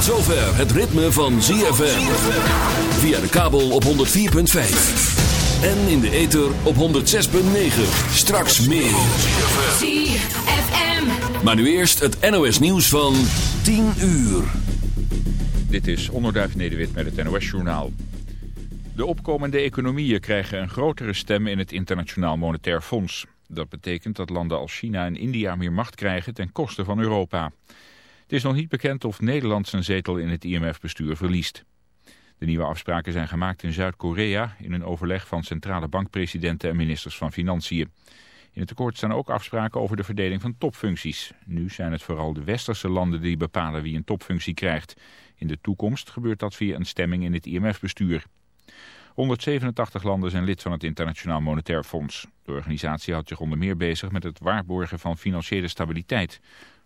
Tot zover het ritme van ZFM. Via de kabel op 104.5. En in de ether op 106.9. Straks meer. ZFM. Maar nu eerst het NOS nieuws van 10 uur. Dit is Onderduif Nederwit met het NOS-journaal. De opkomende economieën krijgen een grotere stem in het Internationaal Monetair Fonds. Dat betekent dat landen als China en India meer macht krijgen ten koste van Europa. Het is nog niet bekend of Nederland zijn zetel in het IMF-bestuur verliest. De nieuwe afspraken zijn gemaakt in Zuid-Korea in een overleg van centrale bankpresidenten en ministers van Financiën. In het akkoord staan ook afspraken over de verdeling van topfuncties. Nu zijn het vooral de westerse landen die bepalen wie een topfunctie krijgt. In de toekomst gebeurt dat via een stemming in het IMF-bestuur. 187 landen zijn lid van het Internationaal Monetair Fonds. De organisatie houdt zich onder meer bezig met het waarborgen van financiële stabiliteit.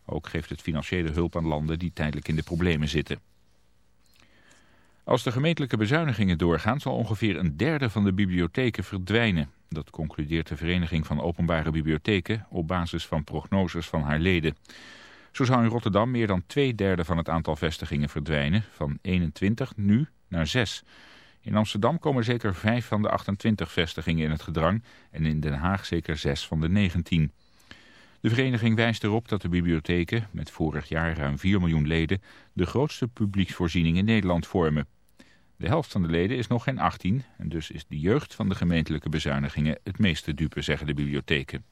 Ook geeft het financiële hulp aan landen die tijdelijk in de problemen zitten. Als de gemeentelijke bezuinigingen doorgaan zal ongeveer een derde van de bibliotheken verdwijnen. Dat concludeert de Vereniging van Openbare Bibliotheken op basis van prognoses van haar leden. Zo zou in Rotterdam meer dan twee derde van het aantal vestigingen verdwijnen, van 21 nu naar 6. In Amsterdam komen zeker 5 van de 28 vestigingen in het gedrang en in Den Haag zeker 6 van de 19. De vereniging wijst erop dat de bibliotheken, met vorig jaar ruim 4 miljoen leden, de grootste publieksvoorziening in Nederland vormen. De helft van de leden is nog geen 18 en dus is de jeugd van de gemeentelijke bezuinigingen het meeste dupe, zeggen de bibliotheken.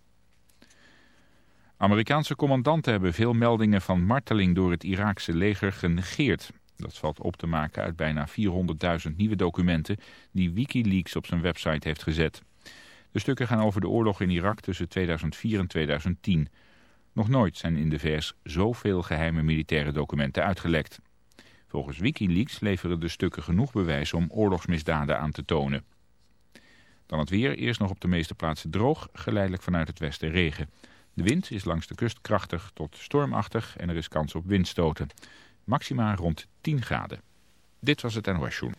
Amerikaanse commandanten hebben veel meldingen van marteling door het Iraakse leger genegeerd. Dat valt op te maken uit bijna 400.000 nieuwe documenten die Wikileaks op zijn website heeft gezet. De stukken gaan over de oorlog in Irak tussen 2004 en 2010. Nog nooit zijn in de VS zoveel geheime militaire documenten uitgelekt. Volgens Wikileaks leveren de stukken genoeg bewijs om oorlogsmisdaden aan te tonen. Dan het weer, eerst nog op de meeste plaatsen droog, geleidelijk vanuit het westen regen. De wind is langs de kust krachtig tot stormachtig en er is kans op windstoten. Maxima rond 10 graden. Dit was het NOS Journal.